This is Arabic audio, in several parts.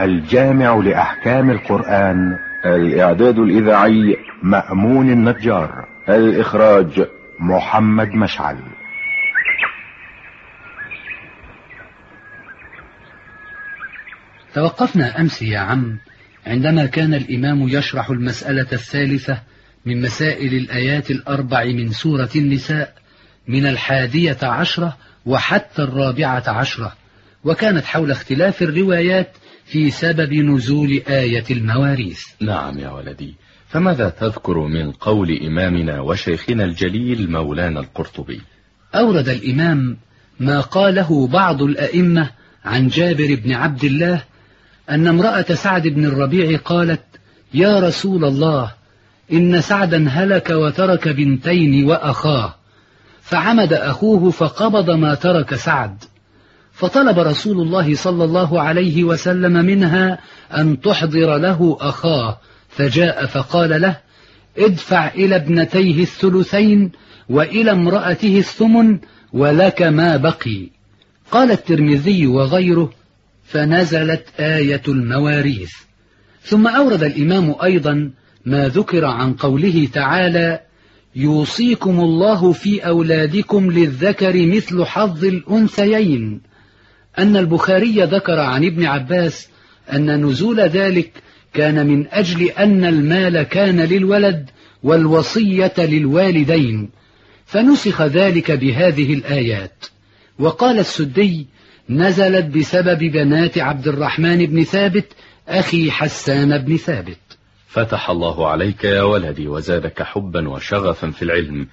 الجامع لأحكام القرآن. الإعداد الإذاعي مأمون النجار. الإخراج محمد مشعل. توقفنا أمس يا عم عندما كان الإمام يشرح المسألة الثالثة من مسائل الآيات الأربع من سورة النساء من الحادية عشرة وحتى الرابعة عشرة وكانت حول اختلاف الروايات في سبب نزول آية المواريث. نعم يا ولدي فماذا تذكر من قول إمامنا وشيخنا الجليل مولانا القرطبي؟ أورد الإمام ما قاله بعض الأئمة عن جابر بن عبد الله أن امرأة سعد بن الربيع قالت يا رسول الله إن سعدا هلك وترك بنتين وأخاه فعمد أخوه فقبض ما ترك سعد. فطلب رسول الله صلى الله عليه وسلم منها أن تحضر له أخاه فجاء فقال له ادفع إلى ابنتيه الثلثين وإلى امرأته الثمن ولك ما بقي. قال الترمذي وغيره فنزلت آية المواريث. ثم أورد الإمام أيضا ما ذكر عن قوله تعالى يوصيكم الله في أولادكم للذكر مثل حظ الأنثيين. أن البخاري ذكر عن ابن عباس أن نزول ذلك كان من أجل أن المال كان للولد والوصية للوالدين فنسخ ذلك بهذه الآيات. وقال السدي نزلت بسبب بنات عبد الرحمن بن ثابت أخي حسان بن ثابت. فتح الله عليك يا ولدي وزادك حبا وشغفا في العلم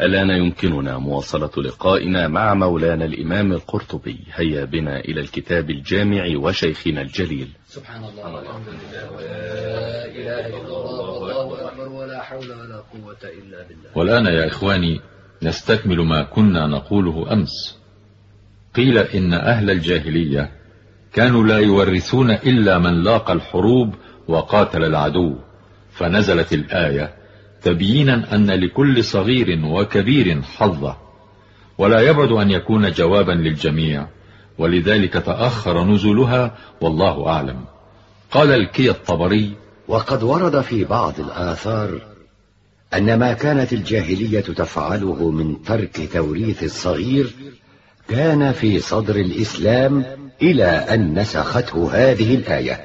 الآن يمكننا مواصلة لقائنا مع مولانا الإمام القرطبي. هيا بنا إلى الكتاب الجامع وشيخنا الجليل. سبحان الله والحمد لله. ولا إله إلا الله والله أكبر ولا حول ولا قوة إلا بالله. والآن يا إخواني نستكمل ما كنا نقوله أمس. قيل إن أهل الجاهلية كانوا لا يورثون إلا من لاقى الحروب وقاتل العدو. فنزلت الآية تبيينا أن لكل صغير وكبير حظة ولا يبعد أن يكون جوابا للجميع ولذلك تأخر نزولها والله أعلم. قال الكي الطبري وقد ورد في بعض الآثار أن ما كانت الجاهلية تفعله من ترك توريث الصغير كان في صدر الإسلام إلى أن نسخته هذه الآية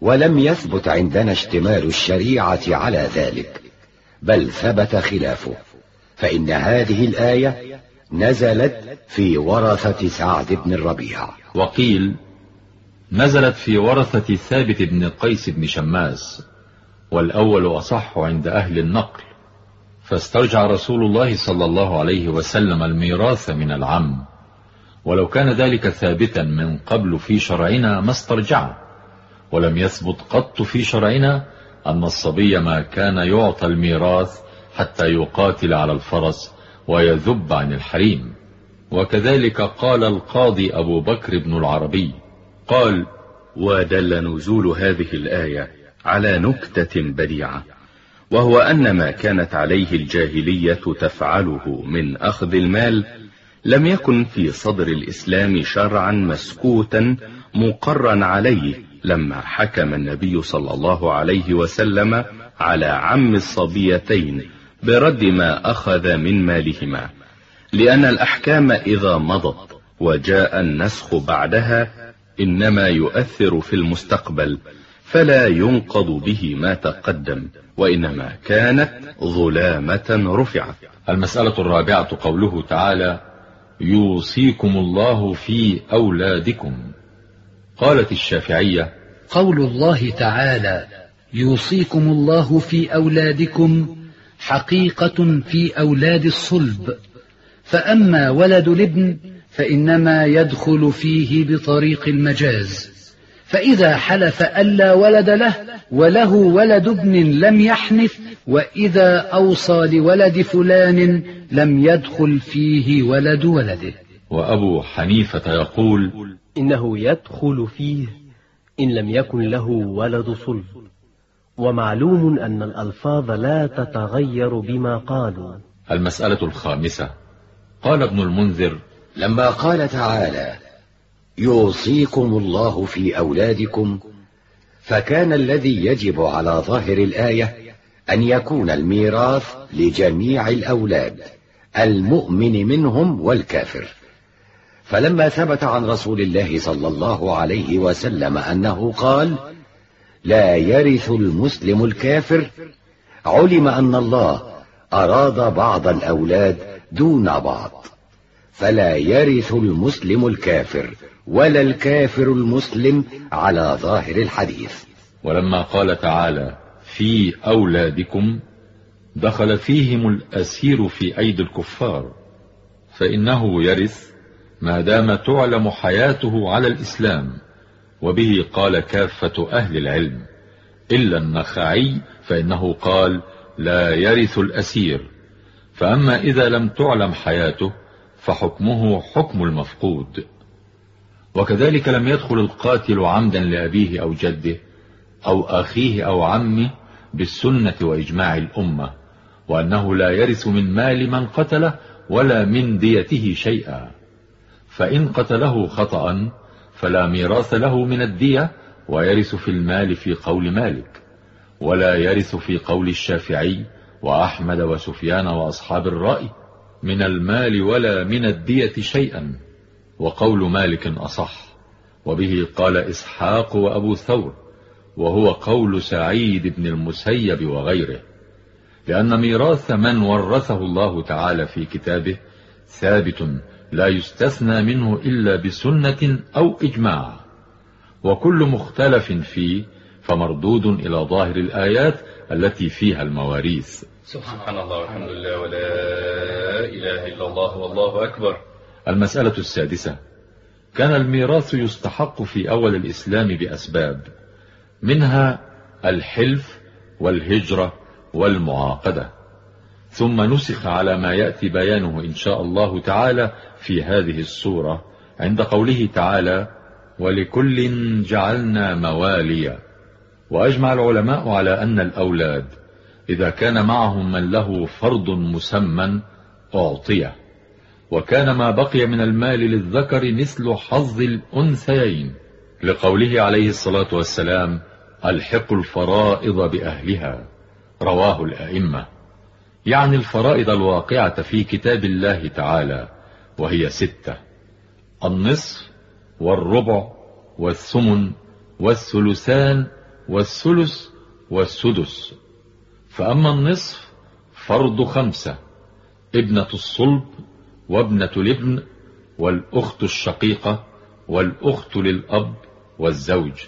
ولم يثبت عندنا اشتمال الشريعة على ذلك. بل ثبت خلافه. فإن هذه الآية نزلت في ورثة سعد بن الربيع وقيل نزلت في ورثة ثابت بن قيس بن شماس والأول أصح عند أهل النقل. فاسترجع رسول الله صلى الله عليه وسلم الميراث من العم. ولو كان ذلك ثابتا من قبل في شرعنا ما استرجعه. ولم يثبت قط في شرعنا أن الصبي ما كان يعطى الميراث حتى يقاتل على الفرس ويذب عن الحريم. وكذلك قال القاضي أبو بكر بن العربي قال ودل نزول هذه الآية على نكتة بديعة وهو أن ما كانت عليه الجاهلية تفعله من أخذ المال لم يكن في صدر الإسلام شرعا مسكوتا مقرا عليه لما حكم النبي صلى الله عليه وسلم على عم الصبيتين برد ما أخذ من مالهما لأن الأحكام إذا مضت وجاء النسخ بعدها إنما يؤثر في المستقبل فلا ينقض به ما تقدم وإنما كانت ظلامة رفعت. المسألة الرابعة قوله تعالى يوصيكم الله في أولادكم قالت الشافعية قول الله تعالى يوصيكم الله في أولادكم حقيقة في أولاد الصلب فأما ولد الابن فإنما يدخل فيه بطريق المجاز فإذا حلف ألا ولد له وله ولد ابن لم يحنث وإذا أوصى لولد فلان لم يدخل فيه ولد ولده. وأبو حنيفة يقول إنه يدخل فيه إن لم يكن له ولد صلب. ومعلوم أن الألفاظ لا تتغير بما قالوا. المسألة الخامسة. قال ابن المنذر لما قال تعالى يوصيكم الله في أولادكم فكان الذي يجب على ظاهر الآية أن يكون الميراث لجميع الأولاد المؤمن منهم والكافر. فلما ثبت عن رسول الله صلى الله عليه وسلم أنه قال لا يرث المسلم الكافر. علم أن الله أراد بعض الأولاد دون بعض. فلا يرث المسلم الكافر ولا الكافر المسلم على ظاهر الحديث. ولما قال تعالى في أولادكم دخل فيهم الأسير في أيدي الكفار فإنه يرث ما دام تعلم حياته على الإسلام وبه قال كافة أهل العلم إلا النخعي فإنه قال لا يرث الأسير. فأما إذا لم تعلم حياته فحكمه حكم المفقود. وكذلك لم يدخل القاتل عمدا لأبيه أو جده أو أخيه أو عمه بالسنة وإجماع الأمة وأنه لا يرث من مال من قتله ولا من ديته شيئا. فإن قتله خطأ فلا ميراث له من الدية ويرث في المال في قول مالك ولا يرث في قول الشافعي وأحمد وسفيان وأصحاب الرأي من المال ولا من الدية شيئا وقول مالك أصح. وبه قال إسحاق وأبو ثور وهو قول سعيد بن المسيب وغيره لأن ميراث من ورثه الله تعالى في كتابه ثابت لا يستثنى منه إلا بسنة أو إجماع. وكل مختلف فيه فمردود إلى ظاهر الآيات التي فيها المواريث. سبحان الله والحمد لله ولا إله إلا الله والله أكبر. المسألة السادسة. كان الميراث يستحق في أول الإسلام بأسباب منها الحلف والهجرة والمعاقدة. ثم نسخ على ما يأتي بيانه إن شاء الله تعالى في هذه الصورة عند قوله تعالى ولكل جعلنا مواليا وأجمع العلماء على أن الأولاد إذا كان معهم من له فرض مسمى أعطية وكان ما بقي من المال للذكر مثل حظ الأنثيين لقوله عليه الصلاة والسلام الحق الفرائض بأهلها رواه الأئمة. يعني الفرائض الواقعة في كتاب الله تعالى وهي ستة النصف والربع والثمن والثلثان والثلث والسدس. فأما النصف فرض خمسة ابنة الصلب وابنة الابن والأخت الشقيقة والأخت للأب والزوج.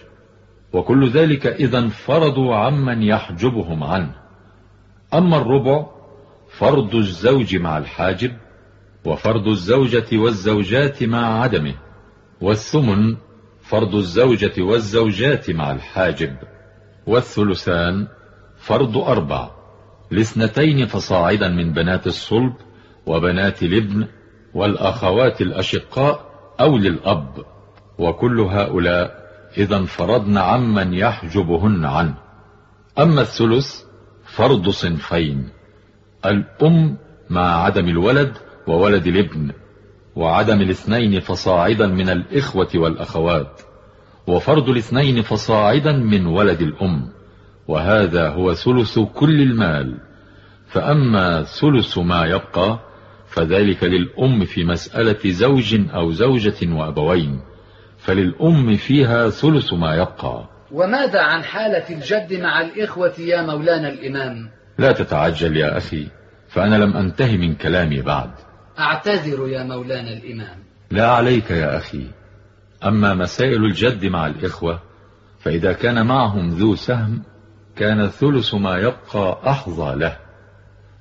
وكل ذلك إذا انفرضوا عمن يحجبهم عنه. أما الربع فرض الزوج مع الحاجب وفرض الزوجة والزوجات مع عدمه والثمن فرض الزوجة والزوجات مع الحاجب والثلثان فرض أربع لاثنتين فصاعدا من بنات الصلب وبنات الابن والأخوات الأشقاء أو للأب وكل هؤلاء إذا انفرضن عمن يحجبهن عنه. أما الثلث فرض صنفين. الأم مع عدم الولد وولد الابن وعدم الاثنين فصاعدا من الإخوة والأخوات وفرض الاثنين فصاعدا من ولد الأم وهذا هو ثلث كل المال. فأما ثلث ما يبقى فذلك للأم في مسألة زوج أو زوجة وأبوين فللأم فيها ثلث ما يبقى. وماذا عن حالة الجد مع الإخوة يا مولانا الإمام؟ لا تتعجل يا أخي. فأنا لم أنتهي من كلامي بعد. أعتذر يا مولانا الإمام. لا عليك يا أخي. أما مسائل الجد مع الإخوة فإذا كان معهم ذو سهم كان ثلث ما يبقى أحظى له.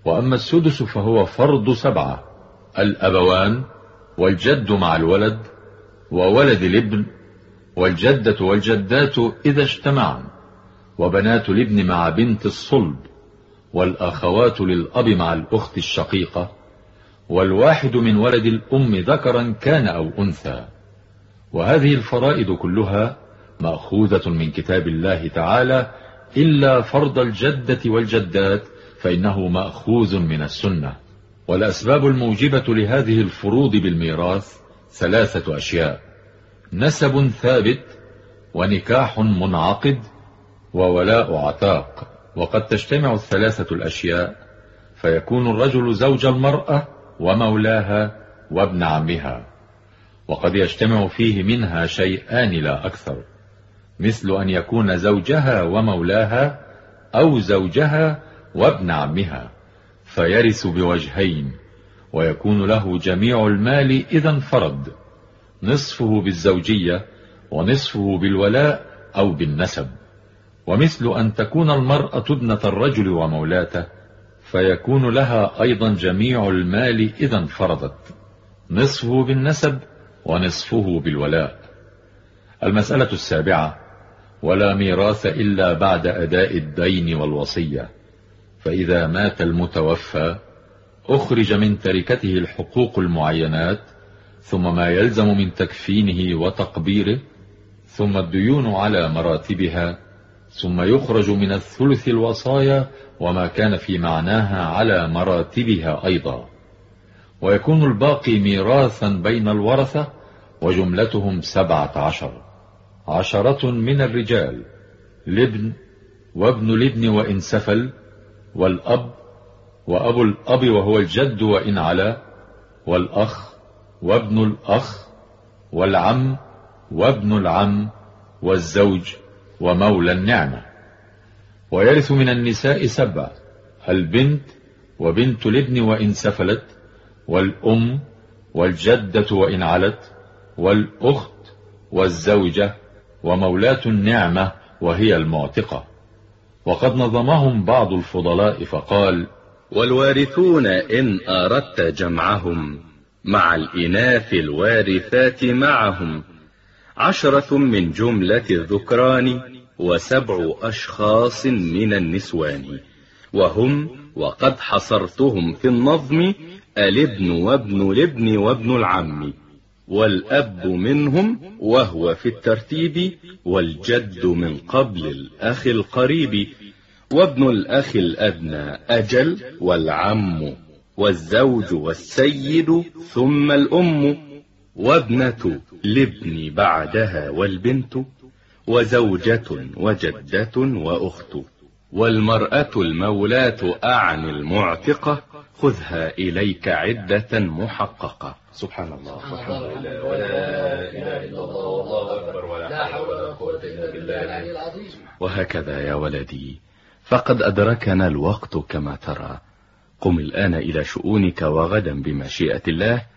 وأما السدس فهو فرض سبعة الأبوان والجد مع الولد وولد الابن والجدة والجدات إذا اجتمعن وبنات الابن مع بنت الصلب. والأخوات للأب مع الأخت الشقيقة والواحد من ولد الأم ذكرا كان أو أنثى. وهذه الفرائض كلها مأخوذة من كتاب الله تعالى إلا فرض الجدة والجدات فإنه مأخوذ من السنة. والأسباب الموجبة لهذه الفروض بالميراث ثلاثة أشياء نسب ثابت ونكاح منعقد وولاء عتاق. وقد تجتمع الثلاثة الأشياء فيكون الرجل زوج المرأة ومولاها وابن عمها. وقد يجتمع فيه منها شيئان لا أكثر مثل أن يكون زوجها ومولاها أو زوجها وابن عمها فيرث بوجهين ويكون له جميع المال إذا انفرد نصفه بالزوجية ونصفه بالولاء أو بالنسب. ومثل أن تكون المرأة ابنة الرجل ومولاته فيكون لها أيضا جميع المال إذا انفرضت نصفه بالنسب ونصفه بالولاء. المسألة السابعة ولا ميراث إلا بعد أداء الدين والوصية. فإذا مات المتوفى أخرج من تركته الحقوق المعينات ثم ما يلزم من تكفينه وتقبيره ثم الديون على مراتبها ثم يخرج من الثلث الوصايا وما كان في معناها على مراتبها أيضا. ويكون الباقي ميراثا بين الورثة وجملتهم سبعة عشر. عشرة من الرجال لابن وابن الابن وإن سفل والأب وأبو الأب وهو الجد وإن علا والأخ وابن الأخ والعم وابن العم والزوج ومولى النعمة. ويرث من النساء سبع البنت وبنت الابن وإن سفلت والأم والجدة وإن علت والأخت والزوجة ومولاة النعمة وهي المعتقة. وقد نظمهم بعض الفضلاء فقال والوارثون إن أردت جمعهم مع الإناث الوارثات معهم عشرة من جملة الذكران وسبع أشخاص من النسوان. وهم وقد حصرتهم في النظم الابن وابن الابن وابن العم والأب منهم وهو في الترتيب والجد من قبل الأخ القريب وابن الأخ الأدنى أجل والعم والزوج والسيد ثم الأم وابنة الابن بعدها والبنت وزوجة وجدة وأخت والمرأة المولاة أعن المعتقة خذها إليك عدة محققة. سبحان الله. سبحان الله. ولا إله إلا الله. والله أكبر. ولا حول ولا قوة إلا بالله العلي العظيم. وهكذا يا ولدي. فقد أدركنا الوقت كما ترى. قم الآن إلى شؤونك وغدا بمشيئة الله.